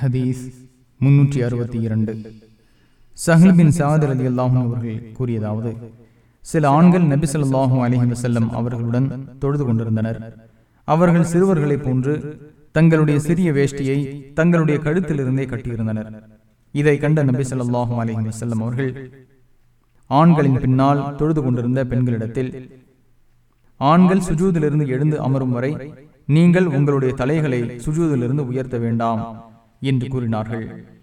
ஹதீஸ் முன்னூற்றி அறுபத்தி இரண்டு. சஹல் சாதர் அலி அல்லாஹும் அவர்கள் கூறியதாவது சில ஆண்கள் நபி ஸல்லல்லாஹு அலைஹி வஸல்லம் அவர்களுடன் தொழுது கொண்டிருந்தனர். அவர்கள் சிறுவர்களைப் போன்று தங்களுடைய சிறிய வேஷ்டியை தங்களுடைய கழுத்திலிருந்தே கட்டியிருந்தனர். இதை கண்ட நபி ஸல்லல்லாஹு அலைஹி வஸல்லம் அவர்கள் ஆண்களின் பின்னால் தொழுது கொண்டிருந்த பெண்களிடத்தில் ஆண்கள் சுஜூதிலிருந்து எழுந்து அமரும் வரை நீங்கள் உங்களுடைய தலைகளை சுஜூதிலிருந்து உயர்த்த வேண்டாம். என்று கூறினார்கள்.